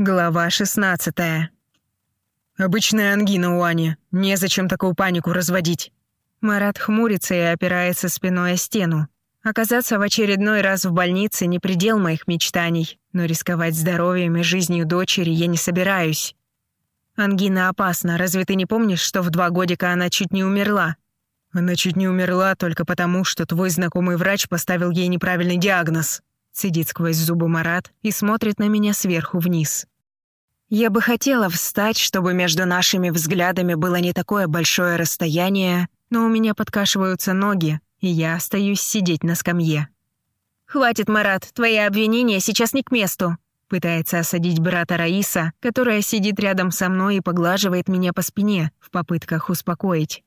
Глава 16 «Обычная ангина у Ани. Незачем такую панику разводить». Марат хмурится и опирается спиной о стену. Оказаться в очередной раз в больнице не предел моих мечтаний, но рисковать здоровьем и жизнью дочери я не собираюсь. Ангина опасна, разве ты не помнишь, что в два годика она чуть не умерла? Она чуть не умерла только потому, что твой знакомый врач поставил ей неправильный диагноз. Сидит сквозь зубы Марат и смотрит на меня сверху вниз. Я бы хотела встать, чтобы между нашими взглядами было не такое большое расстояние, но у меня подкашиваются ноги, и я остаюсь сидеть на скамье. «Хватит, Марат, твои обвинения сейчас не к месту», пытается осадить брата Раиса, которая сидит рядом со мной и поглаживает меня по спине в попытках успокоить.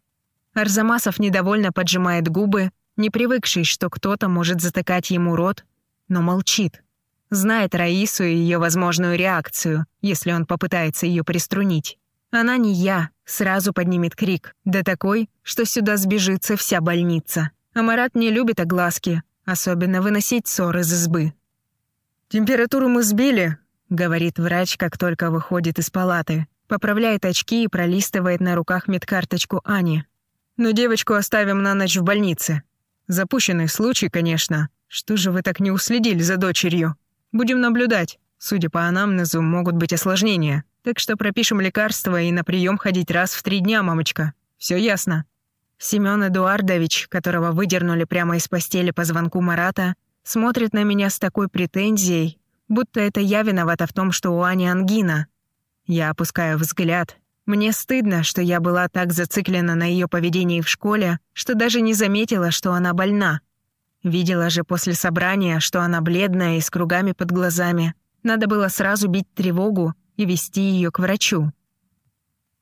Арзамасов недовольно поджимает губы, не привыкший, что кто-то может затыкать ему рот но молчит. Знает Раису и ее возможную реакцию, если он попытается ее приструнить. Она не я, сразу поднимет крик, да такой, что сюда сбежится вся больница. А Марат не любит огласки, особенно выносить ссор из избы. «Температуру мы сбили», — говорит врач, как только выходит из палаты. Поправляет очки и пролистывает на руках медкарточку Ани. «Но девочку оставим на ночь в больнице. Запущенный случай, конечно, что же вы так не уследили за дочерью? Будем наблюдать. Судя по анамнезу, могут быть осложнения. Так что пропишем лекарства и на прием ходить раз в три дня, мамочка. Все ясно». Семён Эдуардович, которого выдернули прямо из постели по звонку Марата, смотрит на меня с такой претензией, будто это я виновата в том, что у Ани ангина. Я опускаю взгляд. Мне стыдно, что я была так зациклена на ее поведении в школе, что даже не заметила, что она больна. Видела же после собрания, что она бледная и с кругами под глазами. Надо было сразу бить тревогу и вести ее к врачу.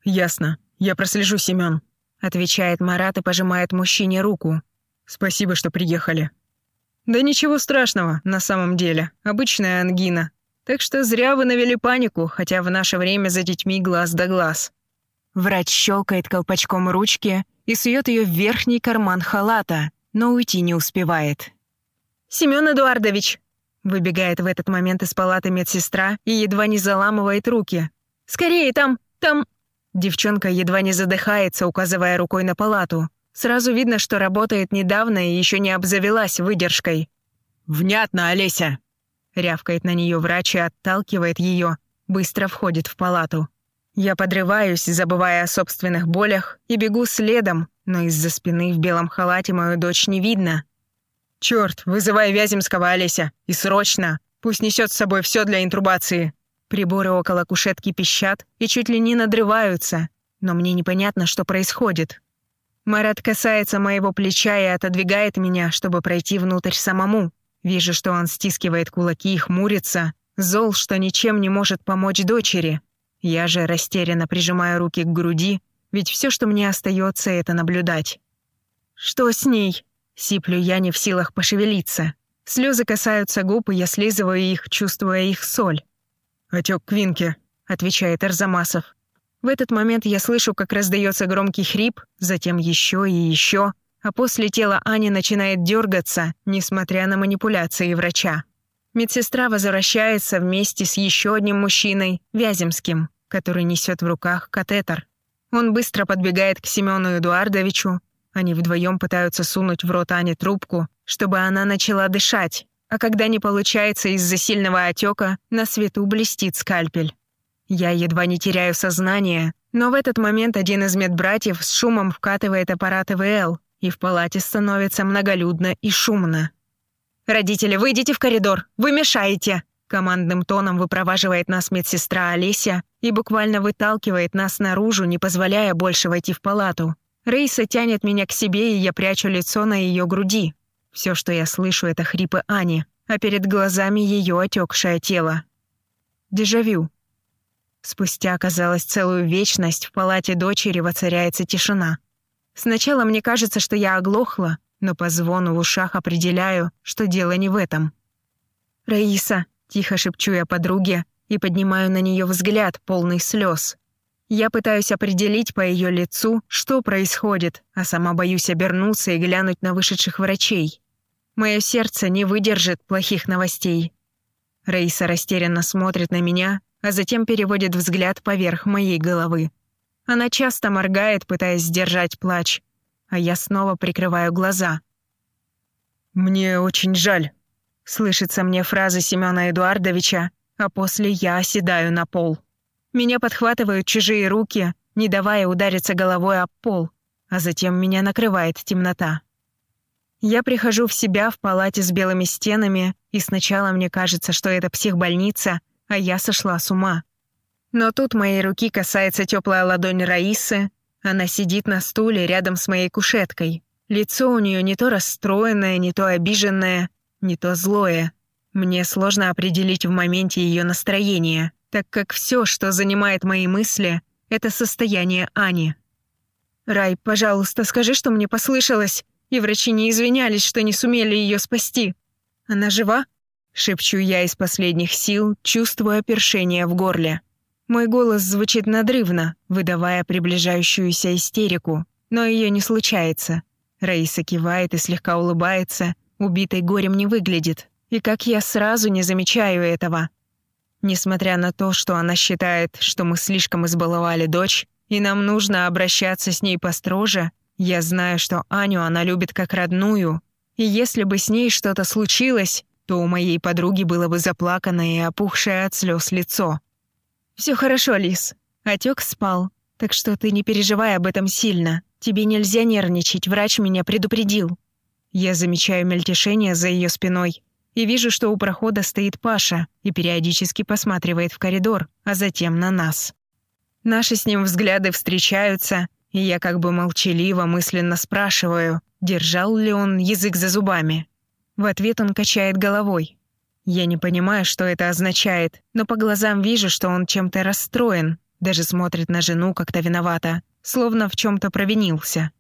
«Ясно. Я прослежу, Семен, отвечает Марат и пожимает мужчине руку. «Спасибо, что приехали». «Да ничего страшного, на самом деле. Обычная ангина. Так что зря вы навели панику, хотя в наше время за детьми глаз да глаз». Врач щелкает колпачком ручки и сует ее в верхний карман халата, но уйти не успевает. «Семён Эдуардович!» Выбегает в этот момент из палаты медсестра и едва не заламывает руки. «Скорее, там, там...» Девчонка едва не задыхается, указывая рукой на палату. Сразу видно, что работает недавно и еще не обзавелась выдержкой. «Внятно, Олеся!» Рявкает на нее врач и отталкивает ее. Быстро входит в палату. Я подрываюсь, забывая о собственных болях, и бегу следом, но из-за спины в белом халате мою дочь не видно. «Чёрт, вызывай Вяземского, Олеся, и срочно! Пусть несет с собой все для интрубации!» Приборы около кушетки пищат и чуть ли не надрываются, но мне непонятно, что происходит. Марат касается моего плеча и отодвигает меня, чтобы пройти внутрь самому. Вижу, что он стискивает кулаки и хмурится, зол, что ничем не может помочь дочери. Я же растерянно прижимаю руки к груди, ведь все, что мне остается, это наблюдать. «Что с ней?» — сиплю я не в силах пошевелиться. Слезы касаются губ, и я слизываю их, чувствуя их соль. «Отек Квинки», — отвечает Арзамасов. В этот момент я слышу, как раздается громкий хрип, затем еще и еще, а после тело Ани начинает дергаться, несмотря на манипуляции врача. Медсестра возвращается вместе с еще одним мужчиной, Вяземским, который несет в руках катетер. Он быстро подбегает к Семену Эдуардовичу. Они вдвоем пытаются сунуть в рот Ане трубку, чтобы она начала дышать. А когда не получается из-за сильного отека, на свету блестит скальпель. Я едва не теряю сознание, но в этот момент один из медбратьев с шумом вкатывает аппарат ИВЛ, и в палате становится многолюдно и шумно. «Родители, выйдите в коридор! Вы мешаете!» Командным тоном выпроваживает нас медсестра Олеся и буквально выталкивает нас наружу, не позволяя больше войти в палату. Рейса тянет меня к себе, и я прячу лицо на ее груди. Все, что я слышу, это хрипы Ани, а перед глазами ее отекшее тело. Дежавю. Спустя, казалось, целую вечность в палате дочери воцаряется тишина. Сначала мне кажется, что я оглохла, но по звону в ушах определяю, что дело не в этом. «Раиса, Тихо шепчу я подруге и поднимаю на нее взгляд, полный слез. Я пытаюсь определить по ее лицу, что происходит, а сама боюсь обернуться и глянуть на вышедших врачей. Мое сердце не выдержит плохих новостей. Раиса растерянно смотрит на меня, а затем переводит взгляд поверх моей головы. Она часто моргает, пытаясь сдержать плач, а я снова прикрываю глаза. «Мне очень жаль», — слышится мне фраза Семёна Эдуардовича, а после я оседаю на пол. Меня подхватывают чужие руки, не давая удариться головой об пол, а затем меня накрывает темнота. Я прихожу в себя в палате с белыми стенами, и сначала мне кажется, что это психбольница, а я сошла с ума. Но тут моей руки касается теплая ладонь Раисы, она сидит на стуле рядом с моей кушеткой. Лицо у нее не то расстроенное, не то обиженное, не то злое. Мне сложно определить в моменте ее настроение, так как все, что занимает мои мысли, это состояние Ани. «Рай, пожалуйста, скажи, что мне послышалось, и врачи не извинялись, что не сумели ее спасти. Она жива?» Шепчу я из последних сил, чувствуя першение в горле. Мой голос звучит надрывно, выдавая приближающуюся истерику, но ее не случается. Раиса кивает и слегка улыбается, убитой горем не выглядит. И как я сразу не замечаю этого. Несмотря на то, что она считает, что мы слишком избаловали дочь, и нам нужно обращаться с ней построже, я знаю, что Аню она любит как родную, и если бы с ней что-то случилось, то у моей подруги было бы заплаканное и опухшее от слез лицо. Все хорошо, Лис. Отек спал, так что ты не переживай об этом сильно. Тебе нельзя нервничать, врач меня предупредил». Я замечаю мельтешение за ее спиной и вижу, что у прохода стоит Паша и периодически посматривает в коридор, а затем на нас. Наши с ним взгляды встречаются, и я как бы молчаливо мысленно спрашиваю, держал ли он язык за зубами. В ответ он качает головой. Я не понимаю, что это означает, но по глазам вижу, что он чем-то расстроен, даже смотрит на жену как-то виновато, словно в чем-то провинился.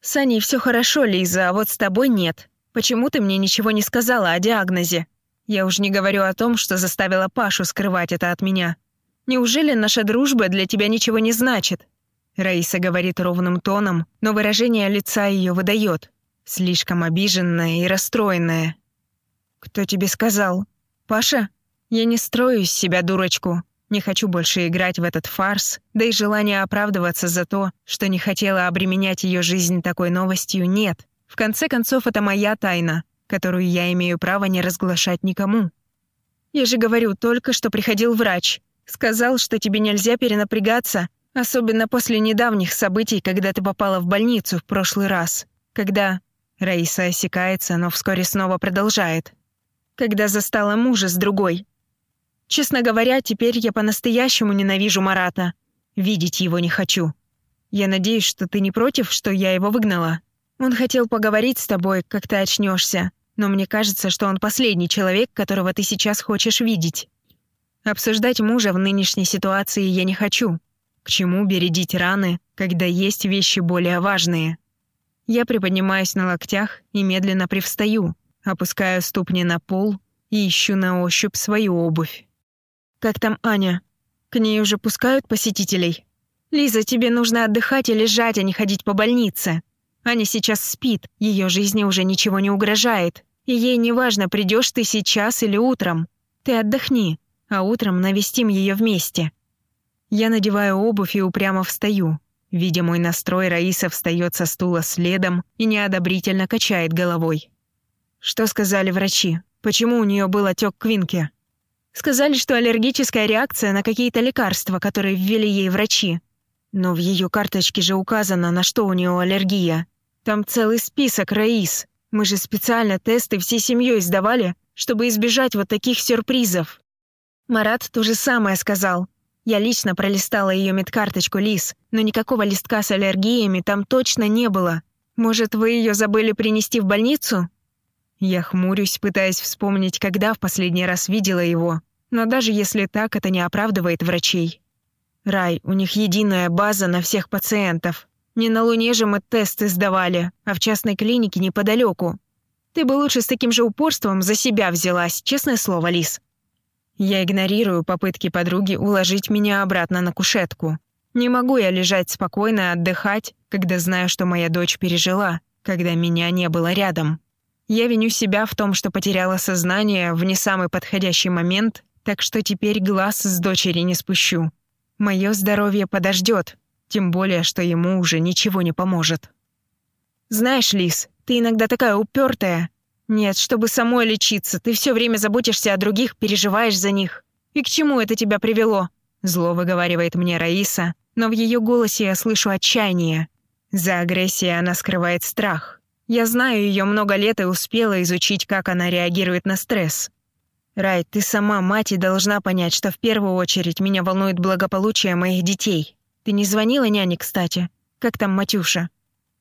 «С Аней все хорошо, Лиза, а вот с тобой нет. Почему ты мне ничего не сказала о диагнозе? Я уж не говорю о том, что заставила Пашу скрывать это от меня. Неужели наша дружба для тебя ничего не значит?» Раиса говорит ровным тоном, но выражение лица ее выдает. Слишком обиженная и расстроенная. «Кто тебе сказал? Паша? Я не строю из себя дурочку. Не хочу больше играть в этот фарс, да и желания оправдываться за то, что не хотела обременять ее жизнь такой новостью, нет. В конце концов, это моя тайна, которую я имею право не разглашать никому. Я же говорю, только что приходил врач. Сказал, что тебе нельзя перенапрягаться, особенно после недавних событий, когда ты попала в больницу в прошлый раз. Когда... Раиса осекается, но вскоре снова продолжает. Когда застала мужа с другой. Честно говоря, теперь я по-настоящему ненавижу Марата. Видеть его не хочу. Я надеюсь, что ты не против, что я его выгнала. Он хотел поговорить с тобой, как ты очнешься, но мне кажется, что он последний человек, которого ты сейчас хочешь видеть. Обсуждать мужа в нынешней ситуации я не хочу. К чему бередить раны, когда есть вещи более важные? Я приподнимаюсь на локтях и медленно привстаю, опускаю ступни на пол и ищу на ощупь свою обувь. «Как там Аня? К ней уже пускают посетителей?» «Лиза, тебе нужно отдыхать и лежать, а не ходить по больнице. Аня сейчас спит, ее жизни уже ничего не угрожает. И ей не важно, придешь ты сейчас или утром. Ты отдохни, а утром навестим ее вместе». Я надеваю обувь и упрямо встаю. Видя мой настрой, Раиса встает со стула следом и неодобрительно качает головой. «Что сказали врачи? Почему у нее был отек Квинки?» «Сказали, что аллергическая реакция на какие-то лекарства, которые ввели ей врачи. Но в ее карточке же указано, на что у нее аллергия. Там целый список, Раис. Мы же специально тесты всей семьей сдавали, чтобы избежать вот таких сюрпризов». Марат то же самое сказал. Я лично пролистала ее медкарточку, Лис, но никакого листка с аллергиями там точно не было. Может, вы ее забыли принести в больницу? Я хмурюсь, пытаясь вспомнить, когда в последний раз видела его. Но даже если так, это не оправдывает врачей. Рай, у них единая база на всех пациентов. Не на Луне же мы тесты сдавали, а в частной клинике неподалеку. Ты бы лучше с таким же упорством за себя взялась, честное слово, Лис. Я игнорирую попытки подруги уложить меня обратно на кушетку. Не могу я лежать спокойно и отдыхать, когда знаю, что моя дочь пережила, когда меня не было рядом. Я виню себя в том, что потеряла сознание в не самый подходящий момент так что теперь глаз с дочери не спущу. Мое здоровье подождет, тем более, что ему уже ничего не поможет. Знаешь, Лис, ты иногда такая упертая. Нет, чтобы самой лечиться, ты все время заботишься о других, переживаешь за них. И к чему это тебя привело? Зло выговаривает мне Раиса, но в ее голосе я слышу отчаяние. За агрессией она скрывает страх. Я знаю ее много лет и успела изучить, как она реагирует на стресс. Рай, ты сама, мать, и должна понять, что в первую очередь меня волнует благополучие моих детей. Ты не звонила няне, кстати? Как там Матюша?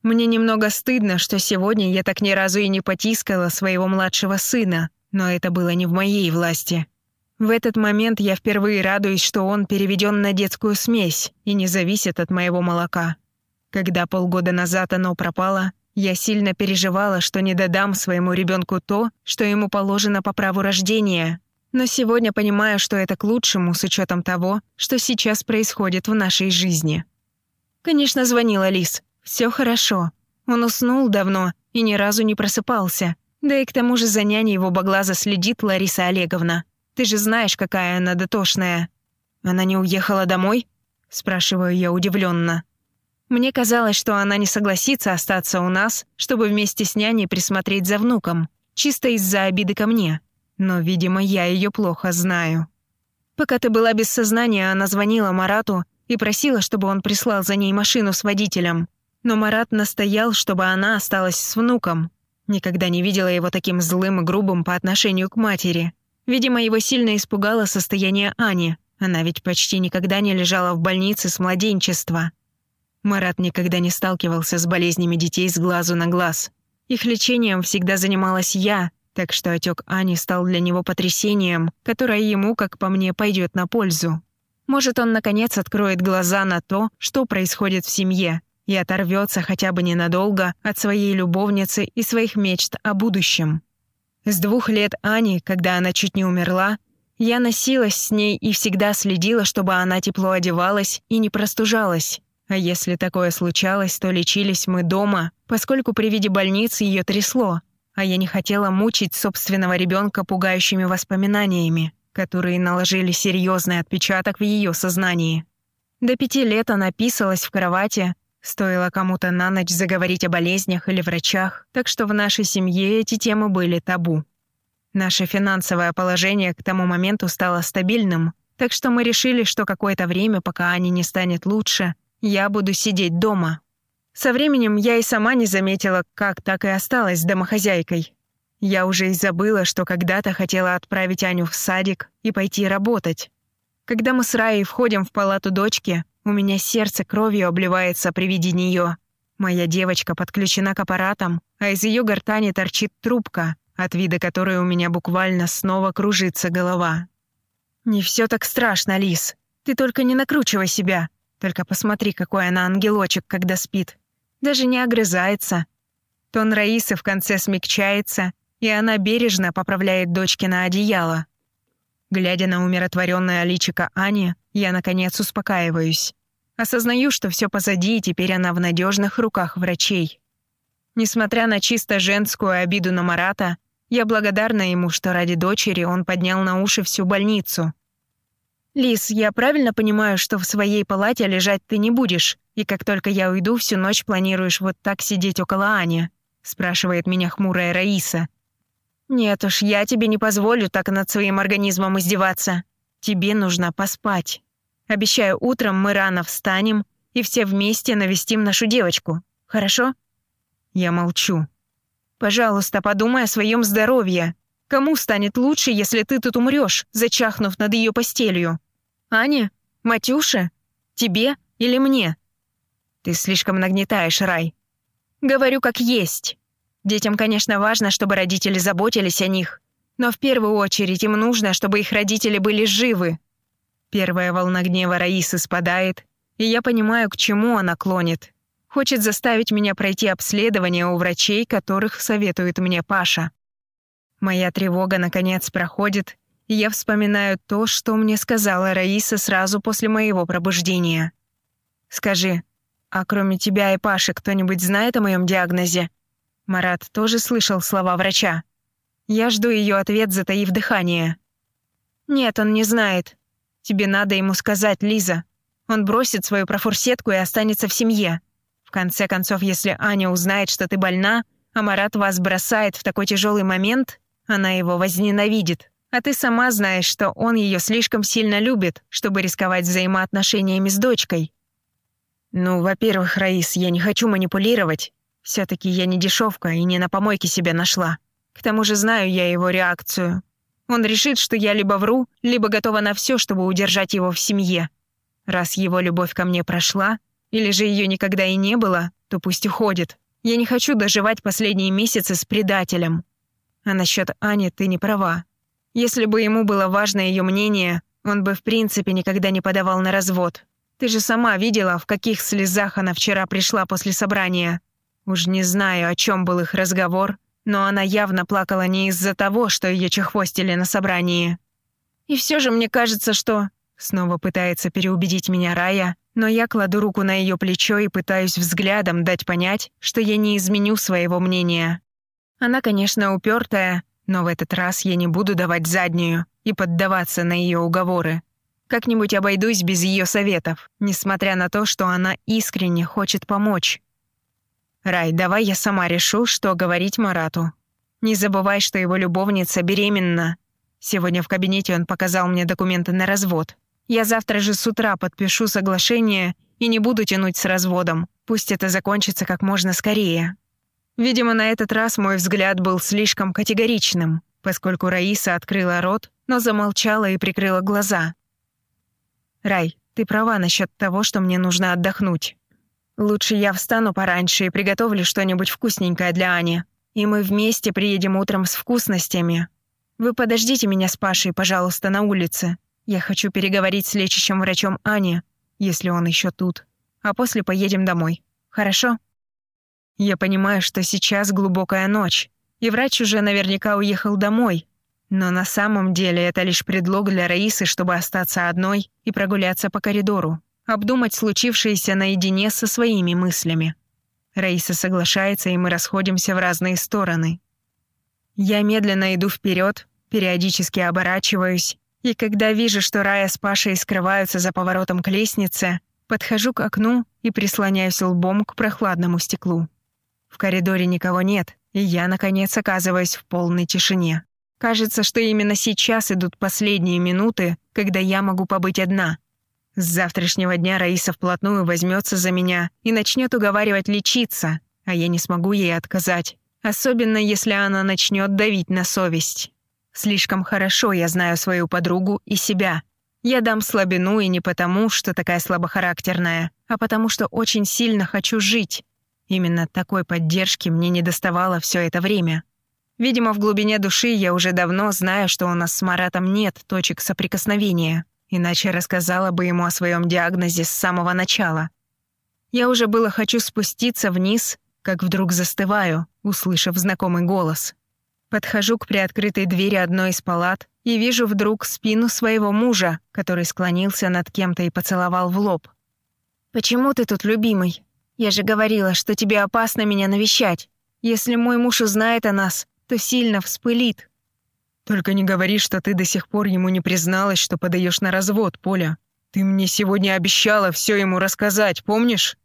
Мне немного стыдно, что сегодня я так ни разу и не потискала своего младшего сына, но это было не в моей власти. В этот момент я впервые радуюсь, что он переведен на детскую смесь и не зависит от моего молока. Когда полгода назад оно пропало, я сильно переживала, что не додам своему ребенку то, что ему положено по праву рождения. Но сегодня понимаю, что это к лучшему с учетом того, что сейчас происходит в нашей жизни. Конечно, звонила Лис. Все хорошо. Он уснул давно и ни разу не просыпался. Да и к тому же за няней его баглаза следит Лариса Олеговна. Ты же знаешь, какая она дотошная. Она не уехала домой? Спрашиваю я удивленно. Мне казалось, что она не согласится остаться у нас, чтобы вместе с няней присмотреть за внуком, чисто из-за обиды ко мне. Но, видимо, я ее плохо знаю. Пока ты была без сознания, она звонила Марату и просила, чтобы он прислал за ней машину с водителем. Но Марат настоял, чтобы она осталась с внуком. Никогда не видела его таким злым и грубым по отношению к матери. Видимо, его сильно испугало состояние Ани. Она ведь почти никогда не лежала в больнице с младенчества. Марат никогда не сталкивался с болезнями детей с глазу на глаз. Их лечением всегда занималась я, так что отек Ани стал для него потрясением, которое ему, как по мне, пойдет на пользу. Может, он, наконец, откроет глаза на то, что происходит в семье, и оторвется хотя бы ненадолго от своей любовницы и своих мечт о будущем. С двух лет Ани, когда она чуть не умерла, я носилась с ней и всегда следила, чтобы она тепло одевалась и не простужалась. А если такое случалось, то лечились мы дома, поскольку при виде больницы ее трясло, а я не хотела мучить собственного ребенка пугающими воспоминаниями, которые наложили серьезный отпечаток в ее сознании. До пяти лет она писалась в кровати, Стоило кому-то на ночь заговорить о болезнях или врачах, так что в нашей семье эти темы были табу. Наше финансовое положение к тому моменту стало стабильным, так что мы решили, что какое-то время, пока Ане не станет лучше, я буду сидеть дома. Со временем я и сама не заметила, как так и осталась домохозяйкой. Я уже и забыла, что когда-то хотела отправить Аню в садик и пойти работать. Когда мы с Раей входим в палату дочки, у меня сердце кровью обливается при виде нее. Моя девочка подключена к аппаратам, а из ее гортани торчит трубка, от вида которой у меня буквально снова кружится голова. «Не все так страшно, Лис. Ты только не накручивай себя. Только посмотри, какой она ангелочек, когда спит. Даже не огрызается». Тон Раисы в конце смягчается, и она бережно поправляет дочки на одеяло. Глядя на умиротворенное личико Ани, я, наконец, успокаиваюсь. Осознаю, что все позади, и теперь она в надежных руках врачей. Несмотря на чисто женскую обиду на Марата, я благодарна ему, что ради дочери он поднял на уши всю больницу. «Лис, я правильно понимаю, что в своей палате лежать ты не будешь, и как только я уйду, всю ночь планируешь вот так сидеть около Ани?» спрашивает меня хмурая Раиса, «Нет уж, я тебе не позволю так над своим организмом издеваться. Тебе нужно поспать. Обещаю, утром мы рано встанем и все вместе навестим нашу девочку. Хорошо?» Я молчу. «Пожалуйста, подумай о своем здоровье. Кому станет лучше, если ты тут умрешь, зачахнув над ее постелью? Ане? Матюше? Тебе или мне?» «Ты слишком нагнетаешь, Рай. Говорю как есть. Детям, конечно, важно, чтобы родители заботились о них, но в первую очередь им нужно, чтобы их родители были живы. Первая волна гнева Раисы спадает, и я понимаю, к чему она клонит. Хочет заставить меня пройти обследование у врачей, которых советует мне Паша. Моя тревога, наконец, проходит, и я вспоминаю то, что мне сказала Раиса сразу после моего пробуждения. «Скажи, а кроме тебя и Паши кто-нибудь знает о моем диагнозе?» Марат тоже слышал слова врача. Я жду ее ответ, затаив дыхание. «Нет, он не знает. Тебе надо ему сказать, Лиза. Он бросит свою профурсетку и останется в семье. В конце концов, если Аня узнает, что ты больна, а Марат вас бросает в такой тяжелый момент, она его возненавидит. А ты сама знаешь, что он ее слишком сильно любит, чтобы рисковать взаимоотношениями с дочкой. Ну, во-первых, Раис, я не хочу манипулировать. все таки я не дешевка и не на помойке себя нашла. К тому же знаю я его реакцию. Он решит, что я либо вру, либо готова на все, чтобы удержать его в семье. Раз его любовь ко мне прошла, или же ее никогда и не было, то пусть уходит. Я не хочу доживать последние месяцы с предателем. А насчет Ани ты не права. Если бы ему было важно ее мнение, он бы в принципе никогда не подавал на развод. Ты же сама видела, в каких слезах она вчера пришла после собрания. Уж не знаю, о чем был их разговор, но она явно плакала не из-за того, что ее чехвостили на собрании. И все же мне кажется, что... Снова пытается переубедить меня Рая, но я кладу руку на ее плечо и пытаюсь взглядом дать понять, что я не изменю своего мнения. Она, конечно, упертая, но в этот раз я не буду давать заднюю и поддаваться на ее уговоры. Как-нибудь обойдусь без ее советов, несмотря на то, что она искренне хочет помочь. «Рай, давай я сама решу, что говорить Марату. Не забывай, что его любовница беременна. Сегодня в кабинете он показал мне документы на развод. Я завтра же с утра подпишу соглашение и не буду тянуть с разводом. Пусть это закончится как можно скорее». Видимо, на этот раз мой взгляд был слишком категоричным, поскольку Раиса открыла рот, но замолчала и прикрыла глаза. «Рай, ты права насчет того, что мне нужно отдохнуть. Лучше я встану пораньше и приготовлю что-нибудь вкусненькое для Ани. И мы вместе приедем утром с вкусностями. Вы подождите меня с Пашей, пожалуйста, на улице. Я хочу переговорить с лечащим врачом Ани, если он еще тут. А после поедем домой. Хорошо? Я понимаю, что сейчас глубокая ночь, и врач уже наверняка уехал домой. Но на самом деле это лишь предлог для Раисы, чтобы остаться одной и прогуляться по коридору обдумать случившееся наедине со своими мыслями. Раиса соглашается, и мы расходимся в разные стороны. Я медленно иду вперед, периодически оборачиваюсь, и когда вижу, что Рая с Пашей скрываются за поворотом к лестнице, подхожу к окну и прислоняюсь лбом к прохладному стеклу. В коридоре никого нет, и я, наконец, оказываюсь в полной тишине. Кажется, что именно сейчас идут последние минуты, когда я могу побыть одна — с завтрашнего дня Раиса вплотную возьмется за меня и начнет уговаривать лечиться, а я не смогу ей отказать. Особенно, если она начнет давить на совесть. Слишком хорошо я знаю свою подругу и себя. Я дам слабину и не потому, что такая слабохарактерная, а потому что очень сильно хочу жить. Именно такой поддержки мне не доставало все это время. Видимо, в глубине души я уже давно знаю, что у нас с Маратом нет точек соприкосновения иначе рассказала бы ему о своем диагнозе с самого начала. Я уже было хочу спуститься вниз, как вдруг застываю, услышав знакомый голос. Подхожу к приоткрытой двери одной из палат и вижу вдруг спину своего мужа, который склонился над кем-то и поцеловал в лоб. «Почему ты тут, любимый? Я же говорила, что тебе опасно меня навещать. Если мой муж узнает о нас, то сильно вспылит». Только не говори, что ты до сих пор ему не призналась, что подаешь на развод, Поля. Ты мне сегодня обещала все ему рассказать, помнишь?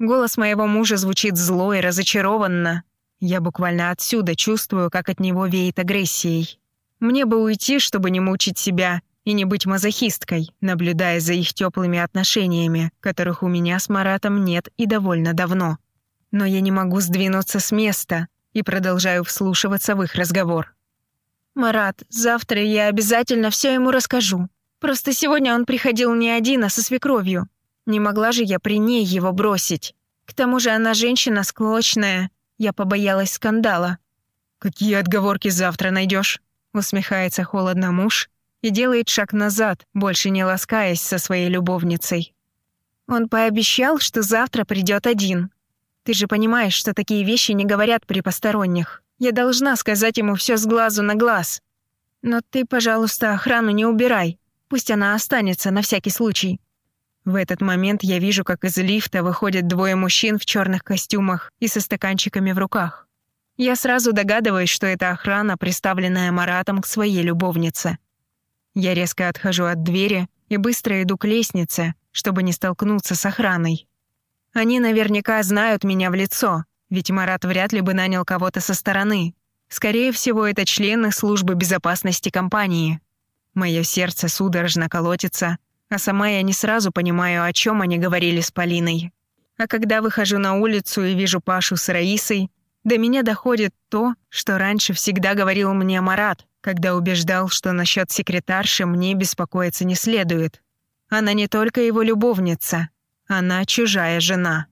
Голос моего мужа звучит зло и разочарованно. Я буквально отсюда чувствую, как от него веет агрессией. Мне бы уйти, чтобы не мучить себя и не быть мазохисткой, наблюдая за их теплыми отношениями, которых у меня с Маратом нет и довольно давно. Но я не могу сдвинуться с места и продолжаю вслушиваться в их разговор. «Марат, завтра я обязательно все ему расскажу. Просто сегодня он приходил не один, а со свекровью. Не могла же я при ней его бросить. К тому же она женщина склочная. Я побоялась скандала». «Какие отговорки завтра найдешь? усмехается холодно муж и делает шаг назад, больше не ласкаясь со своей любовницей. Он пообещал, что завтра придет один. Ты же понимаешь, что такие вещи не говорят при посторонних. Я должна сказать ему все с глазу на глаз. Но ты, пожалуйста, охрану не убирай. Пусть она останется на всякий случай». В этот момент я вижу, как из лифта выходят двое мужчин в черных костюмах и со стаканчиками в руках. Я сразу догадываюсь, что это охрана, представленная Маратом к своей любовнице. Я резко отхожу от двери и быстро иду к лестнице, чтобы не столкнуться с охраной. Они наверняка знают меня в лицо, ведь Марат вряд ли бы нанял кого-то со стороны. Скорее всего, это члены службы безопасности компании. Мое сердце судорожно колотится, а сама я не сразу понимаю, о чем они говорили с Полиной. А когда выхожу на улицу и вижу Пашу с Раисой, до меня доходит то, что раньше всегда говорил мне Марат, когда убеждал, что насчет секретарши мне беспокоиться не следует. Она не только его любовница, она чужая жена.